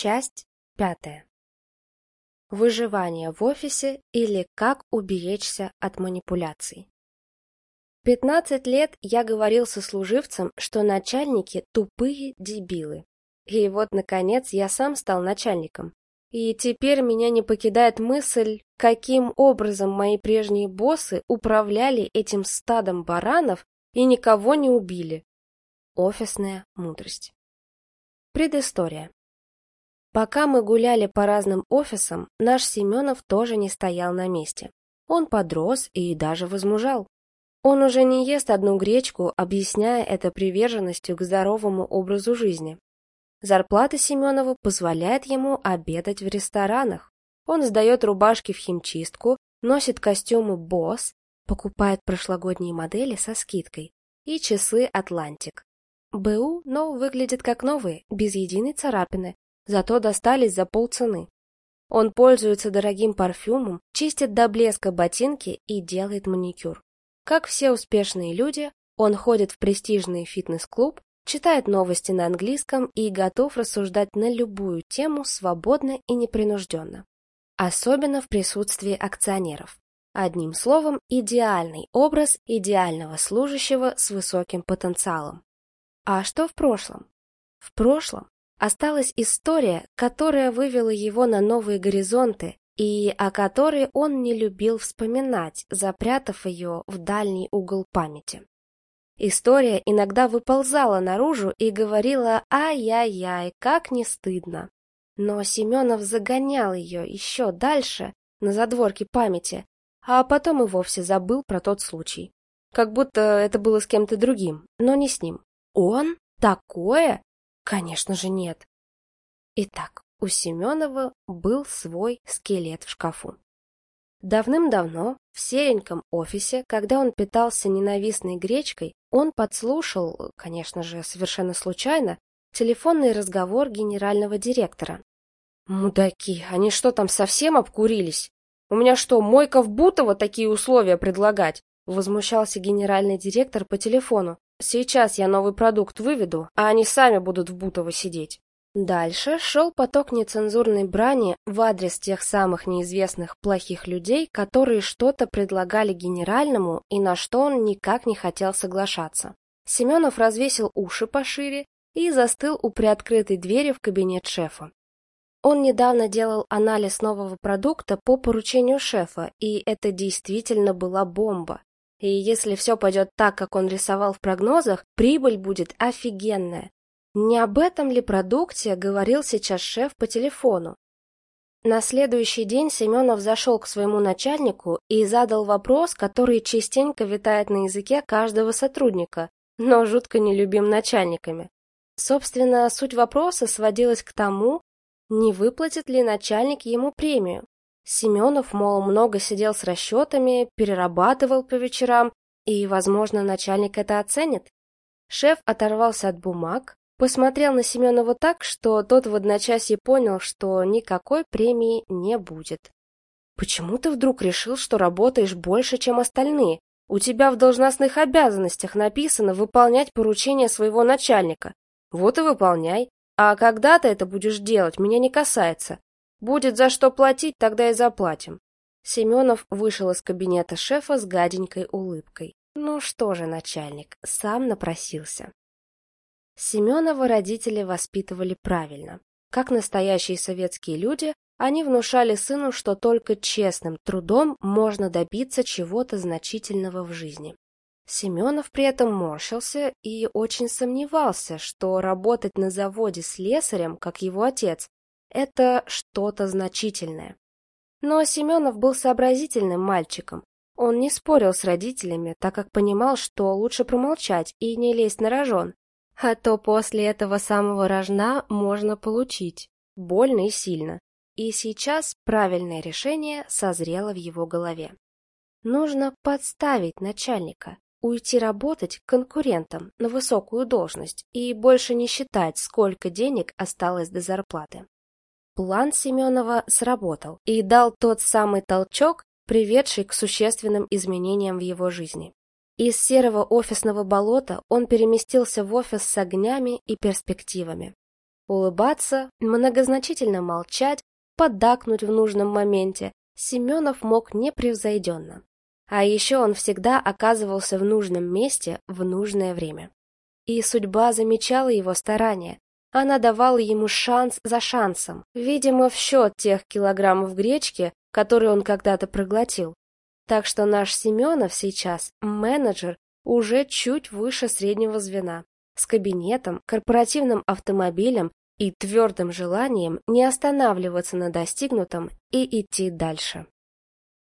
Часть пятая. Выживание в офисе или как уберечься от манипуляций. 15 лет я говорил сослуживцам, что начальники тупые дебилы. И вот, наконец, я сам стал начальником. И теперь меня не покидает мысль, каким образом мои прежние боссы управляли этим стадом баранов и никого не убили. Офисная мудрость. Предыстория. Пока мы гуляли по разным офисам, наш Семенов тоже не стоял на месте. Он подрос и даже возмужал. Он уже не ест одну гречку, объясняя это приверженностью к здоровому образу жизни. Зарплата Семенова позволяет ему обедать в ресторанах. Он сдает рубашки в химчистку, носит костюмы «Босс», покупает прошлогодние модели со скидкой и часы «Атлантик». БУ, но выглядит как новые, без единой царапины, зато достались за полцены. Он пользуется дорогим парфюмом, чистит до блеска ботинки и делает маникюр. Как все успешные люди, он ходит в престижный фитнес-клуб, читает новости на английском и готов рассуждать на любую тему свободно и непринужденно. Особенно в присутствии акционеров. Одним словом, идеальный образ идеального служащего с высоким потенциалом. А что в прошлом? В прошлом осталась история, которая вывела его на новые горизонты и о которой он не любил вспоминать, запрятав ее в дальний угол памяти. История иногда выползала наружу и говорила «Ай-яй-яй, как не стыдно». Но Семенов загонял ее еще дальше, на задворке памяти, а потом и вовсе забыл про тот случай. Как будто это было с кем-то другим, но не с ним. Он? Такое? Конечно же нет. Итак, у Семенова был свой скелет в шкафу. Давным-давно, в сереньком офисе, когда он питался ненавистной гречкой, он подслушал, конечно же, совершенно случайно, телефонный разговор генерального директора. «Мудаки, они что там, совсем обкурились? У меня что, Бутово такие условия предлагать?» Возмущался генеральный директор по телефону. Сейчас я новый продукт выведу, а они сами будут в Бутово сидеть. Дальше шел поток нецензурной брани в адрес тех самых неизвестных плохих людей, которые что-то предлагали генеральному и на что он никак не хотел соглашаться. Семенов развесил уши пошире и застыл у приоткрытой двери в кабинет шефа. Он недавно делал анализ нового продукта по поручению шефа, и это действительно была бомба. И если все пойдет так, как он рисовал в прогнозах, прибыль будет офигенная. Не об этом ли продукте говорил сейчас шеф по телефону? На следующий день Семенов зашел к своему начальнику и задал вопрос, который частенько витает на языке каждого сотрудника, но жутко нелюбим начальниками. Собственно, суть вопроса сводилась к тому, не выплатит ли начальник ему премию. Семенов, мол, много сидел с расчетами, перерабатывал по вечерам, и, возможно, начальник это оценит. Шеф оторвался от бумаг, посмотрел на Семенова так, что тот в одночасье понял, что никакой премии не будет. «Почему ты вдруг решил, что работаешь больше, чем остальные? У тебя в должностных обязанностях написано выполнять поручения своего начальника. Вот и выполняй. А когда ты это будешь делать, меня не касается. Будет за что платить, тогда и заплатим. Семенов вышел из кабинета шефа с гаденькой улыбкой. Ну что же, начальник, сам напросился. Семенова родители воспитывали правильно. Как настоящие советские люди, они внушали сыну, что только честным трудом можно добиться чего-то значительного в жизни. Семенов при этом морщился и очень сомневался, что работать на заводе с слесарем, как его отец, это что-то значительное. Но Семенов был сообразительным мальчиком. Он не спорил с родителями, так как понимал, что лучше промолчать и не лезть на рожон. А то после этого самого рожна можно получить. Больно и сильно. И сейчас правильное решение созрело в его голове. Нужно подставить начальника, уйти работать конкурентам на высокую должность и больше не считать, сколько денег осталось до зарплаты. План Семенова сработал и дал тот самый толчок, приведший к существенным изменениям в его жизни. Из серого офисного болота он переместился в офис с огнями и перспективами. Улыбаться, многозначительно молчать, поддакнуть в нужном моменте Семенов мог непревзойденно. А еще он всегда оказывался в нужном месте в нужное время. И судьба замечала его старания. Она давала ему шанс за шансом, видимо, в счет тех килограммов гречки, которые он когда-то проглотил. Так что наш Семенов сейчас менеджер уже чуть выше среднего звена, с кабинетом, корпоративным автомобилем и твердым желанием не останавливаться на достигнутом и идти дальше.